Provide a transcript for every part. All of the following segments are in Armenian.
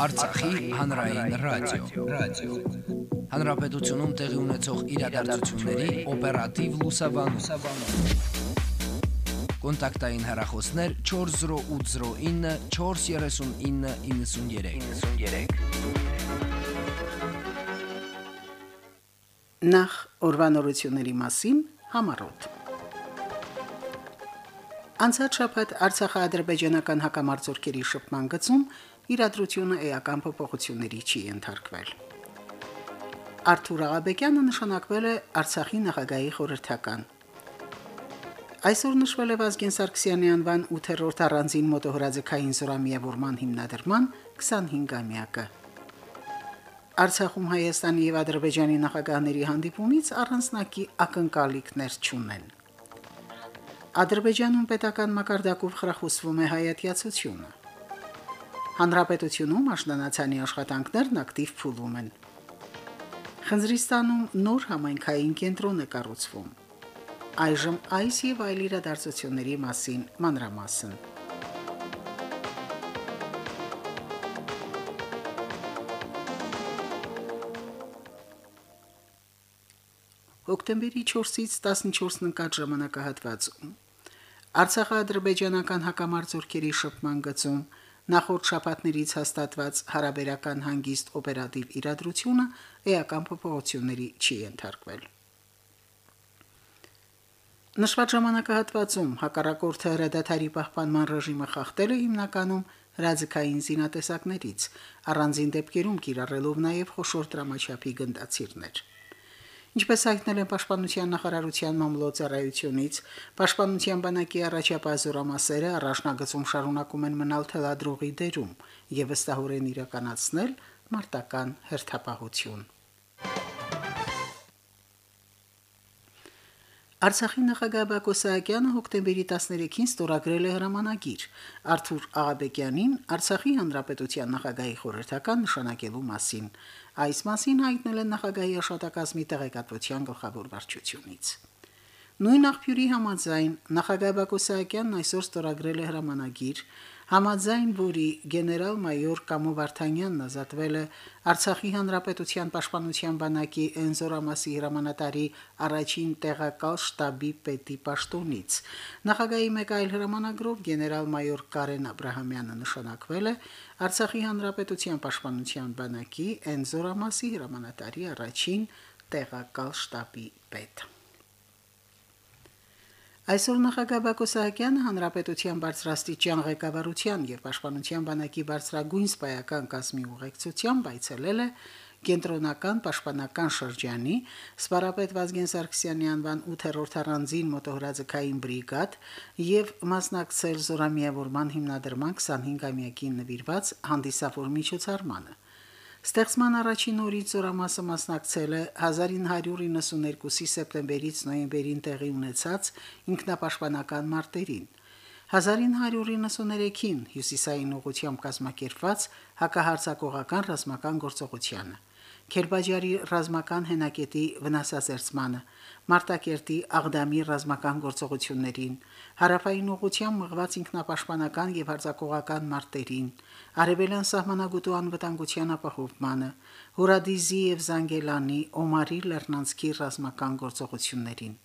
Արցախի հանրային ռադիո, ռադիո։ Հանրապետությունում տեղի ունեցող իրադարձությունների օպերատիվ լուսաբանում։ Կոնտակտային հեռախոսներ 40809 43993։ 93։ Նախ օրվանորությունների մասին համարոտ։ Անցած շաբաթ Արցախա-ադրբեջանական հակամարտությունների շփման գծում իրադրությունը էական փոփոխությունների չի ենթարկվել։ Արթուր Աղաբեկյանը նշանակվել է Արցախի նախագահի խորհրդական։ Այսօր նշվել է Վազգեն Սարգսյանի անվան 8-րդ առանձին մոտոհրաձգային զորամիավորման հիմնադրման 25-ամյակը։ Արցախում Հայաստանի եւ Ադրբեջանի նախագահների հանդիպումից առանձնակի ակնկալիքներ չունեն։ Ադրբեջանում պետական մակարդակով խրախուսվում է հայատյացությունը։ Հանրապետությունում աշնանացանի աշխատանքներն ակտիվ փուլում են։ Խնձրիստանում նոր համայնքային կենտրոն է կառուցվում։ Այժմ այս եւ այլ իրադարձությունների մասին մանրամասն։ Հոկտեմբերի 4-ից 14-ն ընկած ժամանակահատվածում Արցախա-ադրբեջանական հակամարտությունների շփման գծում նախորդ շաբաթներից հաստատված հարաբերական հանգիստ օպերատիվ իրադրությունը էական փոփոխությունների չի ենթարկվել։ Նշված ժամանակահատվածում հակառակորդը հրադադարի պահպանման ռեժիմը խախտել է հիմնականում հրաձգային զինատեսակներից, առանձին դեպքերում կիրառելով նաև խոշոր դրամաչափի գնդացիրներ։ Ինչպես հայտնել են Պաշտպանության նախարարության մամլոյցարայությունից, Պաշտպանության բանակի առաջապահ զորամասերը առաջնագծում շարունակում են մնալ թելադրողի դերում եւ վստահորեն իրականացնել մարտական հերթապահություն։ Արցախի նախագահ Բակո Սահակյանը հոկտեմբերի 13-ին ստորագրել է հրամանագիր Արթուր Աղաբեկյանին Արցախի հանրապետության նախագահի խորհրդական նշանակելու մասին։ Այս մասին հայտնել են նախագահի աշտակազմի տեղեկատվության գլխավոր վարչությունից։ Նույն աղբյուրի համաձայն նախագահ Բակո Սահակյանն այսօր ստորագրել է հրամանագիր, համաձայն որի գեներալ-մայոր Կամո Վարդանյանն ազատվել է Արցախի հանրապետության պաշտպանության բանակի Էնզորամասի հրամանատարի առաջին տեղակալ շտաբի պետի պաշտոնից։ Նախագահի մեկ այլ հրամանագրով գեներալ-մայոր Կարեն Աբ รา համյանը նշանակվել է Արցախի հանրապետության պաշտպանության բանակի Էնզորամասի հրամանատարի առաջին տեղակալ շտաբի պետ։ Այսօր նախագահ Բակո Սահակյանը հանրապետության բարձրաստիճան ղեկավարության եւ պաշտպանության բանակի բարձրագույն սպայական կազմի ուղեկցությամբ այցելել է կենտրոնական պաշտպանական շրջանի սպարապետ Վազգեն Սարգսյանի անվան 8-րդ առանձին մոտոհրաձգային բրիգադ եւ մասնակցել զորամիավորման հիմնադրման 25-ամյակին նվիրված հանդիսավոր միջոցառմանը։ Ստեղծման առաջին օրից զորամասը մասնակցել է 1992-ի սեպտեմբերից նոյեմբերին տեղի ունեցած ինքնապաշտպանական մարտերին։ 1993-ին հյուսիսային ուղությամբ կազմակերպված հակահարցակողական ռազմական գործողությանը Քերբաջարի ռազմական հենակետի վնասազերծմանը, Մարտակերտի Աղդամի ռազմական գործողություններին, հարավային ուղությամբ մղված ինքնապաշտպանական եւ հարձակողական մարտերին, արևելյան սահմանագուտու անվտանգության ապահովմանը, Հուրադիզի եւ Զանգելանի, Օմարի Լեռնանցքի ռազմական գործողություններին։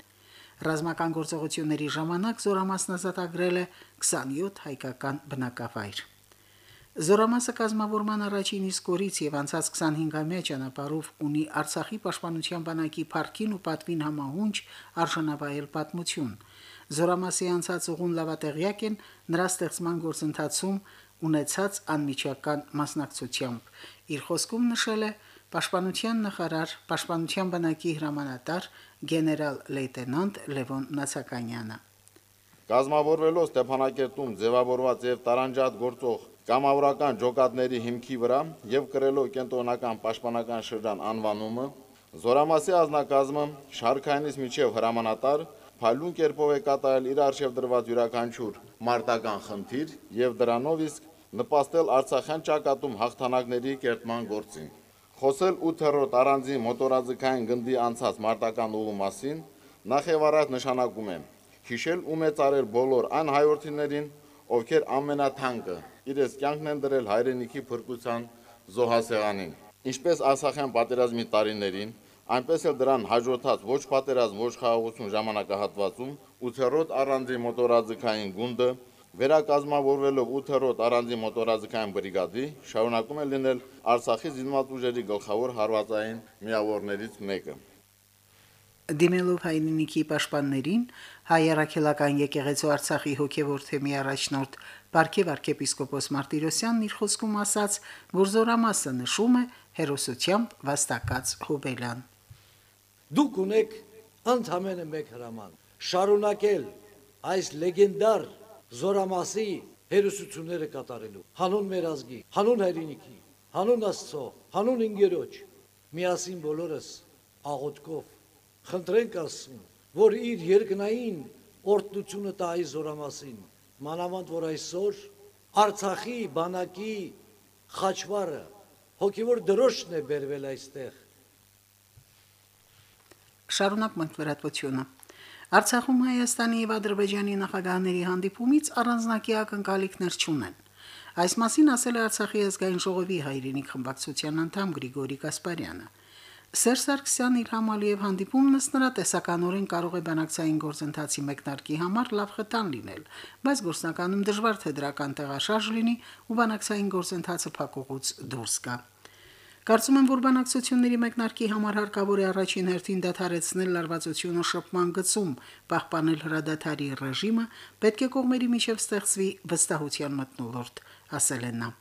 Ռազմական գործողությունների ժամանակ զորամասնազատագրել է 27 հայկական բնակավայր։ Զորամասը կազմավորման առաջին իսկ օրից եւ անցած 25-ամյա ճանապարհով ունի Արցախի պաշտպանության բանակի парքին ու պատվին համահունչ արժանավայել պատմություն։ Զորամասի անցած ուղին լավատեղյակ են նրա ստեղծման գործընթացում ունեցած անմիջական մասնակցությամբ։ Իր խոսքում նշել է պաշտպանության նախարար, պաշտպանության բանակի հրամանատար գեներալ լեյտենանտ Լևոն Նացականյանը։ Կազմավորվելով Ստեփանակերտում ձևավորված եւ տարանջատ գործող կամավորական ջոկատների հիմքի վրա եւ կրելով կենտրոնական պաշտպանական շրջան անվանումը Զորամասի ազնագազմը շարքայինից միջև հրամանատար փայլուն կերպով է կատարել իր արժև դրված յուրաքանչյուր մարտական խնդիր եւ դրանով իսկ նպաստել Արցախյան ճակատում հաղթանակների կերտման գործին։ Խոսել 8-րդ առանձին մոտորաձգային գնդի անցած մարտական ուղու մասին նախ եւ առաջ նշանակում եմ հիշել ու մեծարել բոլոր այն հայրենիներին, ովքեր ամենաթանկը իրենց կյանքն են դրել հայրենիքի փրկության զոհասեղանին։ Ինչպես Արցախյան պատերազմի տարիներին, այնպես էլ դրան հաջորդած ոչ պատերազմ, ոչ խաղաղություն ժամանակահատվածում 8-րդ առանձին մոտորաձգային գունդը վերակազմավորվելով 8-րդ առանձին մոտորաձգային բրիգադի շարունակում է լինել Արցախի զինված ուժերի գլխավոր հարվածային միավորներից մեկը։ Դիմելով հայրենիքի պաշտպաններին հայ առաքելական եկեղեցու Արցախի հոգևոր թեմի առաջնորդ Պարքև arczepiskopos Մարտիրոսյանն իր խոսքում ասաց, որ զորամասը նշում է հերոսությամբ վաստակած Հոբելյան։ Դուք ունեք ընդհանրապես մեկ հրաման՝ շարունակել այս լեգենդար զորամասի հերոսությունները կատարելու. Հանուն մեր ազգի, հանուն հայրենիքի, հանուն Աստծո, հանուն ինգերոջ միասին բոլորս աղոթքով խնդրենք Աստծուն, որ իր երկնային օրդությունը տա այս զորամասին, մանավանդ որ այսօր Արցախի բանակի խաչվարը հոգևոր դրոշն է բերվել այստեղ։ Շարունակ մենք վերատվությունը։ Արցախում Հայաստանի եւ Ադրբեջանի նախագահների հանդիպումից առանձնակի ակնկալիքներ չունեն։ Այս մասին ասել է Արցախի ազգային ժողովի հայրենիք խմբակցության անդամ Գրիգորի Կասպարյանը։ Սերժ Սարգսյանն իր համալիև հանդիպումն ըստ նրա տեսականորեն կարող է բանակցային գործընթացի մեկնարկի համար լավ խթան լինել, բայց գործնականում դժվար թե դրական տեղաշարժ լինի ու բանակցային գործընթացը փակուղուց դուրս գա։ Կարծում եմ, որ բանակցությունների մեկնարկի համար հարկավոր է առաջին հերթին դադարեցնել լարվածությունը շփման գծում, պահպանել հրադադարի ռեժիմը, պետք է կողմերի միջև ստեղծվի վստահության մտնոլորտ, ասել են նա.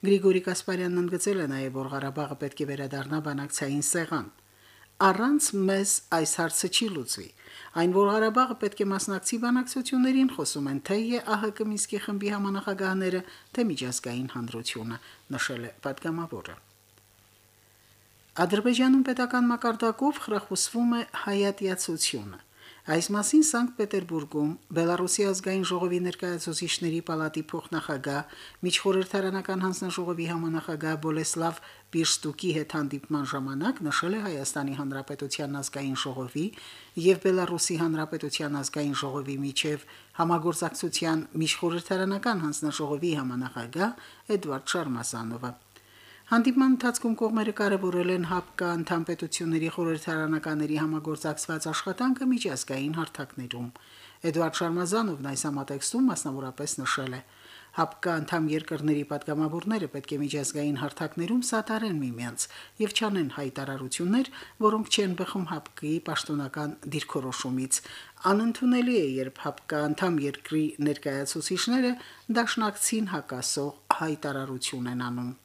Գրիգորի Կասպարյանն ընդգծել է նաև, որ Ղարաբաղը պետք է վերադառնա բանակցային սեղան։ Առանց մեզ այս հարցը չի լուծվի։ Այն որ Ղարաբաղը պետք է մասնակցի բանակցություններին, խոսում են թե ԵԱՀԿ Մինսկի խմբի համանախագահները, թե միջազգային հանրությունը, նշել է պատգամավորը։ Ադրբեջանում պետական մակարդակով խրախուսվում է հայատյացությունը։ Այս մասին Սանկտ Պետերբուրգում Բելարուսի ազգային ժողովի ներկայացուցիչների պալատի փոխնախագահ միջխորհրդարանական հանձնաժողովի համանախագահ Բոլեսլավ Բիրստուկի հետ հանդիպման ժամանակ նշել է Հայաստանի Հանրապետության ազգային ժողովի եւ Բելարուսի Հանրապետության ազգային ժողովի միջև համագործակցության միջխորհրդարանական հանձնաժողովի համանախագահ Էդվարդ Շարմասանովը Հանդիպման ընթացքում կողմերը կարևորել են ՀԱՊԿ անդամպետությունների խորհրդարանականների համագործակցված աշխատանքը միջազգային հարթակներում։ Էդվարդ Շարմազանովն այս համատեքստում մասնավորապես նշել է. ՀԱՊԿ անդամ երկրների падգամավորները պետք է միջազգային հարթակներում սատարեն միմյանց եւ չանեն հայտարարություններ, որոնք չեն բխում ՀԱՊԿ-ի պաշտոնական դիրքորոշումից։ Անընդունելի է, երբ ՀԱՊԿ անդամ երկրի ներկայացուցիչները դաշնակցին հակասող հայտարարություն են անում։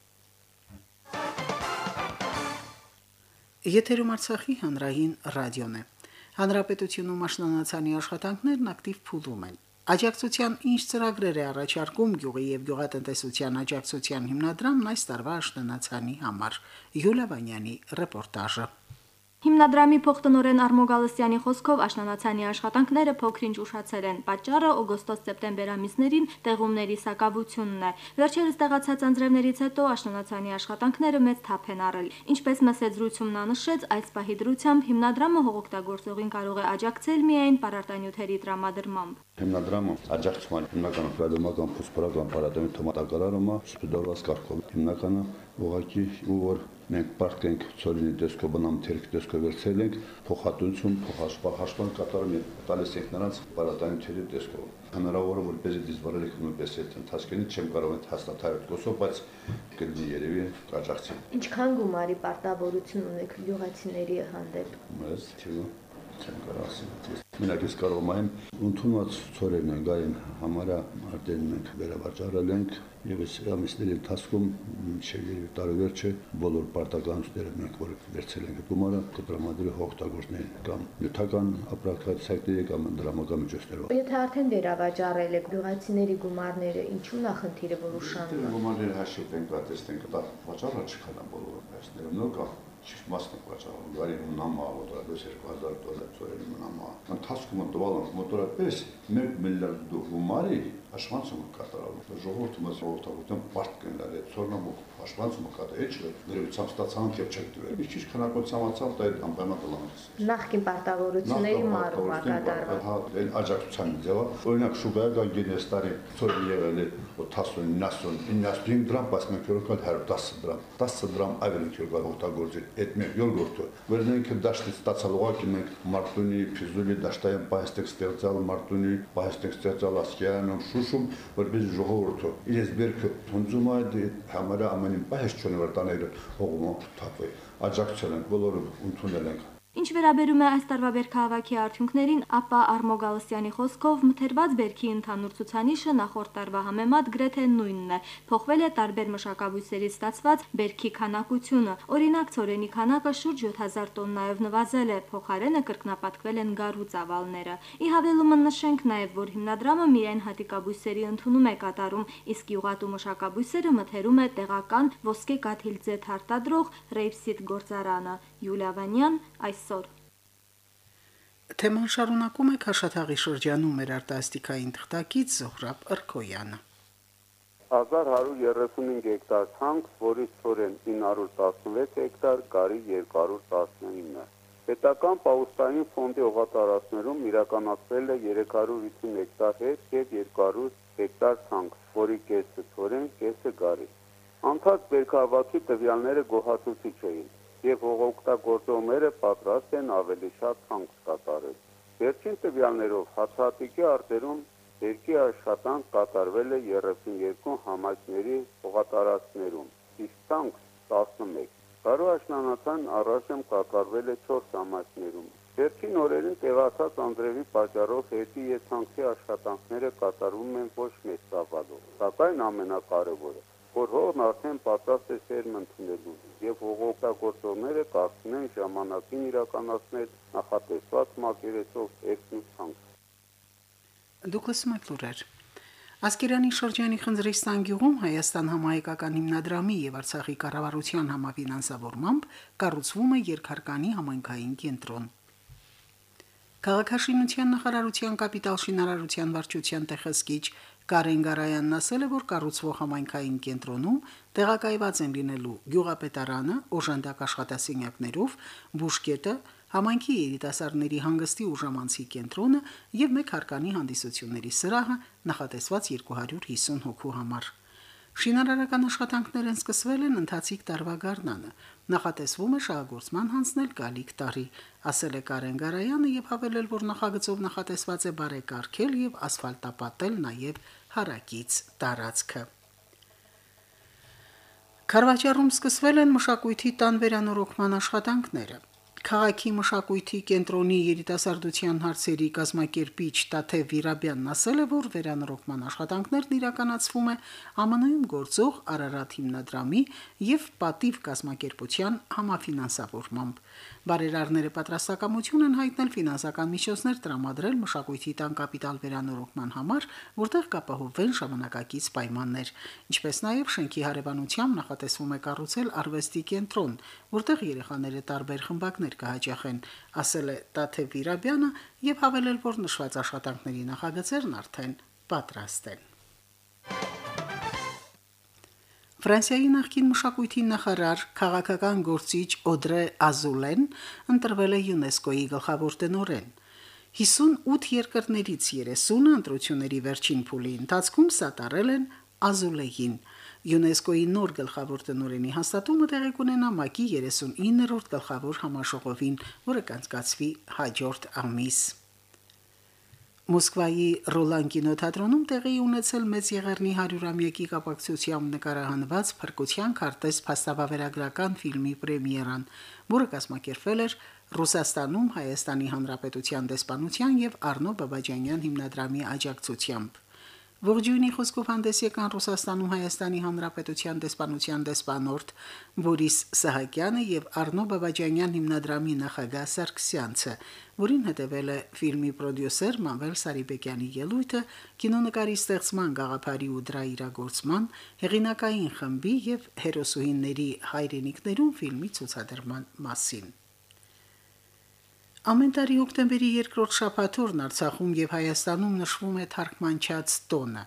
Եթերում Արցախի հանրային ռադիոն է։ Հանրապետությունում աշնանացանի աշխատանքներն ակտիվ փուլում են։ Աջակցության ինչ ծրագրեր է առաջարկում գյուղի եւ գյուղատնտեսության աջակցության հիմնադրամն այս տարվա աշնանացանի համար։ Յուլիա Վանյանի ռեպորտաժը։ Հիմնադրամի փոխտնօրեն Արմո Գալստյանի խոսքով աշնանացանի աշխատանքները փոքրինչ ուշացել են։ Պատճառը օգոստոս-սեպտեմբեր ամիսներին տեղումների սակավությունն է։ Վերջերս տեղացած անձրևներից հետո աշնանացանի աշխատանքները մեծ թափ են առել։ Ինչպես մսեձրությունն անշեց, այս պահի դրությամբ հիմնադրամը հողօգտագործողին կարող է աջակցել միայն պարարտանյութերի տրամադրմամբ։ Հիմնադրամը աջակցում է հիմնական գարդոմական փոսփորական պարարտանյութ թոմատակարարումը սպիտորված կարգով։ Հիմնականը ուղակի ու որ մենք պարտենք ծորինի դեսկո բնամ թերք դեսկո վերցել ենք փոխհատուցում փոխհաշվար հաշվան կատարում ենք տալիս ենք նրանց պարատանյութերի դեսկով հնարավոր է որպեսզի դիզվարել նույնպես այդ ընթացքից չեմ կարող այդ հաստատել կոսով բայց կլինի երևի կաջակցի ինչքան գումարի պարտավորություն ունեք յուղացիների հանդեպ թիվը չեմ կարող ասել Մենակ ես կարող եմ ընդունված ծորերն են գային համարա արդեն մենք վերավաճառել ենք եւ այս ամիսների ընթացքում մինչեւ տարեվերջը բոլոր պարտականությունները մենք որ վերցել ենք գումարը կտրամադրի հողտագործներին կամ նյութական ապրանքացիաների կամ դրամական միջոցներով։ Եթե արդեն վերավաճառել եք գյուղացիների գումարները, ինչու նախնդիրը որ ուշանում։ Գումարները հաշվենք, տեսնենք, դա վաճառը չքանա բոլորը, այսները նոր կա ճիշտ մասն է վաճառում, գարի նամա մոտորապես 2000 դոլար ծորերի նամա։ Ընթացքում տվալ մոտորապես 1 միլիարդ գումարի Հաշվանցումը կատարալու ժողովուրդը մաս ժողովրդական բարդ կնալի ծորնամոք հաշվանցումը կատա էջ գրությամբ ստացան եւ չեք դուրել։ Ինչ ինչ քանակությամբ ացավ դա անպայման կլանես։ Նախկին պարտավորությունների մարում է կատարվել։ Հա, այն աջակցության ձևը, օրինակ շուգայա գա գինես տարի ծորի եղել է 80, 90, 95 դրամ, բայց մենք որքան 110 դրամ, 10 դրամ ավելի քյուրգար օգտագործել։ Այդ մեր յոլգորտը։ Վերնենք դաշտից ստացալ ուղակի մենք Մարտունի, Փիզուլի դաշտային պահեստեք ստեղծալ Մարտունի, պահեստեք ստեղծալ Ասկերանում, Շուշում, որպես ժողովուրդը իրենց բերքը թունձում է դե համարը ամենին պահեստ չունի որ տաները հողում թափվի։ Աջակցել ենք, բոլորը ընդունել ենք Ինչ վերաբերում է այս տարվա Բերքահավաքի արդյունքներին, ապա Արմո Գալստյանի խոսքով մթերված Բերքի ընդհանուր ցուցանիշը նախորդ տարվա համեմատ գրեթե նույնն է։ Փոխվել է տարբեր մշակաբույսերից ստացված Բերքի քանակությունը։ Օրինակ, ծորենի քանակը շուրջ 7000 տոննայով նվազել է, փոխարենը կրկնապատկվել են գարու ծավալները։ Ի հավելումը նշենք նաև, որ հիմնադրամը միայն հատիկաբույսերի ընդունում է կատարում, իսկ յուղատու մշակաբույսերը մթերում է տեղական ոսկե կաթիլձե թարտադրող Ռեյպսիտ գործարանը։ Յուլիա Վանյան այսօր։ Թեման շարունակում է Քաշաթաղի շրջանում մեր արտասթիկային թղթակից Զոհրաբ Ըրքոյանը։ 1135 հեկտար ցանք, որից ծորեն 916 հեկտար, գարի 219։ Պետական պաուստային ֆոնդի օղատարածներում իրականացվել է 350 հեկտար հետ եւ 200 հեկտար ցանք, որի կեսը ծորեն, կեսը գարի։ Անցած բերքահավաքի տվյալները գոհացուցիչ էին եւ հողօգտագործողները պատրաստ են ավելի շատ ցանկ կատարել։ Վերջին տվյալներով հացահատիկի արտերում երկի աշխատանք կատարվել է 32 համայնքների հողատարածքներում, իսկ ցանկ 11։ Կարո աշնանացան առայժմ կատարվել է 4 համայնքներում։ Վերջին օրերին տեղացած Անդրեվի պատճառով հետի եւ ցանքի աշխատանքները կատարվում են ոչ մեծ ծավալով։ Սակայն ամենակարևորը որ հողն արդեն պատրաստ է սերմ ընդունելու եւ հողօգտագործողները կարծում են ժամանակին իրականացնել նախատեսված մակերեսով երկու ցանկ։ Դուք լսում եք լուրեր։ Ասկերանի շրջանի Խնձրիստան գյուղում Հայաստան համահայկական հիմնադրամի եւ Արցախի կառավարության համաֆինանսավորմամբ կառուցվում է երկհարկանի համայնքային կենտրոն։ Քաղաքաշինության նախարարության կապիտալ շինարարության վարչության տեղեսկիչ Կարեն Գարայանն ասել է, որ կառուցվող համայնքային կենտրոնում տեղակայված են լինելու գյուղապետարանը, օժանդակ աշխատասենյակներով, բուժկետը, համայնքի երիտասարդների հանգստի ու ժամանցի կենտրոնը եւ մեկ հարկանի հանդիսությունների սրահը նախատեսված 250 հոգու համար։ Շինարարական աշխատանքներ են սկսվել են ընթացիկ տարվա գարնանը։ Նախատեսվում է շահագործման հանձնել գալիք տարի, ասել է Կարեն Գարայանը եւ հավելել, որ նախագծով նախատեսված է բարեկարգել եւ ասֆալտապատել նաեւ հարակից տարածքը։ Խարվաճառում սկսվել են մշակույթի տան վերանորոգման աշխատանքները։ Քաղաքի մշակույթի կենտրոնի երիտասարդության հարցերի կազմակերպիչ Տաթե Վիրաբյանն ասել է, որ վերանորոգման աշխատանքներն իրականացվում է ԱՄՆ-ում գործող Արարատ հիմնադրամի եւ Պատիվ կազմակերպության համաֆինանսավորմամբ։ Բարերարները պատրաստակամություն են հայտնել ֆինանսական միջոցներ տրամադրել մշակույթի տան կապիտալ վերանորոգման համար, որտեղ կապահովվեն ժամանակակից պայմաններ, ինչպես նաև շենքի հարևանությամբ նախատեսվում է կառուցել արվեստի կենտրոն, որտեղ երեխաները տարբեր խմբակներ կհաճախեն, ասել է Տաթե Վիրաբյանը եւ հավելել, որ նշված աշխատանքների նախագծերն արդեն պատրաստ են։ Ֆրանսիայի նախկին մշակույթի նախարար քաղաքական գործիչ Օդրե Ազուլեն ընտրվել է ՅՈՒՆԵՍԿՕ-ի գլխավոր տնօրեն։ 58 երկրներից 30-ը ընտրությունների վերջին փուլի ընթացքում սատարել են Ազուլեին։ ՅՈՒՆԵՍԿՕ-ի նոր գլխավոր տնօրենի հաստատումը տեղի կունենա ՄԱԿ-ի 39-րդ գլխավոր համաժողովին, որը կանցկացվի հաջորդ ամիս։ Մոսկվայի Ռոլան կինոթատրոնում տեղի ունեցել մեծ եղեռնի 100-ամյակի կապակցությամբ նկարահանված Փրկության քարտեզ փաստավավերագրական ֆիլմի պրեմիերան, որը կազմակերպվել էր Ռուսաստանում Հայաստանի Հանրապետության դեսպանության եւ Արնո Բաբաջանյան հիմնադրամի աջակցությամբ։ Ողջույնի խոսքով հանդես եկան Ռուսաստանում Հայաստանի Հանրապետության դեսպանության դեսպանորդ Բորիս Սահակյանը եւ Արնո Բաբաջանյան հիմնադրամի նախագահ Սարգսյանցը, որին հետևել է ֆիլմի պրոդյուսեր Մանվել Սարիբեկյանի ելույթը կինոնկարի ստեղծման գաղափարի ու դրա իրագործման, հեղինակային խմբի եւ հերոսուհիների հայրենիքներում ֆիլմի ցուցադրման մասին։ Ամեն տարի հոկտեմբերի երկրորդ շաբաթօրն Արցախում եւ Հայաստանում նշվում է թարգմանչած տոնը։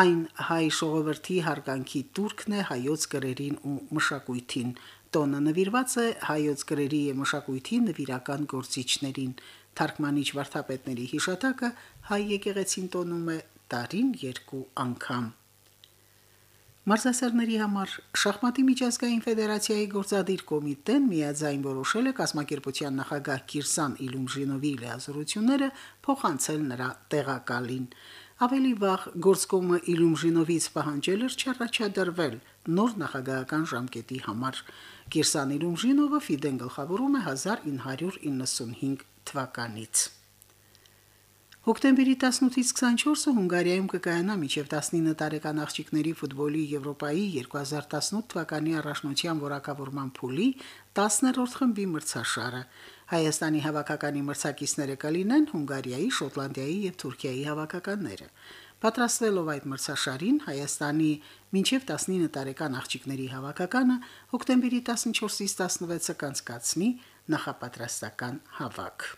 Այն հայ ժողովրդի հարգանքի турքն է հայոց գրերին ու մշակույթին։ Տոնը նվիրված է հայոց գրերի եւ մշակույթի նվիրական գործիչներին։ Թարգմանիչ վարդապետների հիշատակը հայ եկեղեցին տոնում է տարին երկու անգամ։ Մարզասերների համար շախմատի միջազգային ֆեդերացիայի գործադիր կոմիտեն միաձայն որոշել է կազմակերպության նախագահ Կիրսան Իլումժինովի լիազորությունները փոխանցել նրա տեղակալին։ Ավելի վաղ գործկոմը Իլումժինովից պահանջել էր չառաջադրվել նոր նախագահական ժամկետի համար։ Կիրսան Իլումժինովը Ֆիդեն գլխավորում է 1995 թվականից։ Հոկտեմբերի 18-ից 24-ը Հունգարիայում կկայանա միջև 19 տարեկան աղջիկների ֆուտբոլի Եվրոպայի 2018 թվականի առաջնության որակավորման փուլի 10-րդ խմբի մրցաշարը։ Հայաստանի հավաքականի մրցակիցները կլինեն Հունգարիայի, Շոտլանդիայի եւ Թուրքիայի հավաքականները։ Պատրաստվելով այդ մրցաշարին Հայաստանի մինչև 19 տարեկան աղջիկների հավաքականը հոկտեմբերի 14-ից 16-ը կանցկացնի նախապատրաստական հավաք։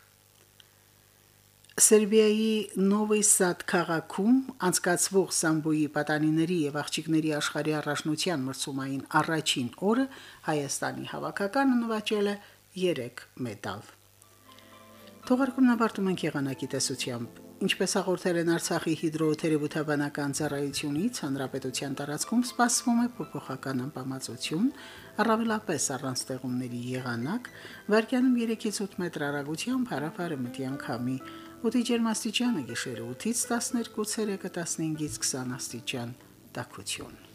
Սերբիայի Նովի Սադ քաղաքում անցկացվող սամբոյի պատանիների եւ աղջիկների աշխարհի առաջնության մրցումային առաջին օրը Հայաստանի հավաքականը նվաճել է 3 մեդալ։ Թողարկումն ավարտում ենք եղանակի տեսությամբ։ Ինչպես հաղորդել են Արցախի հիդրոթերապևտաբանական ծառայությունից, հանրապետության տարածքում սպասվում է փոփոխական անբավարարություն, առավելապես առանց ձեղումների եղանակ, վարկյանում 3-ից 8 մետր հեռագությամբ հարավարը մտյան քամի, օդի ջերմաստիճանը գիշերը 8-ից 12 ցելսիուսը 15-ից 20 աստիճան տաքություն։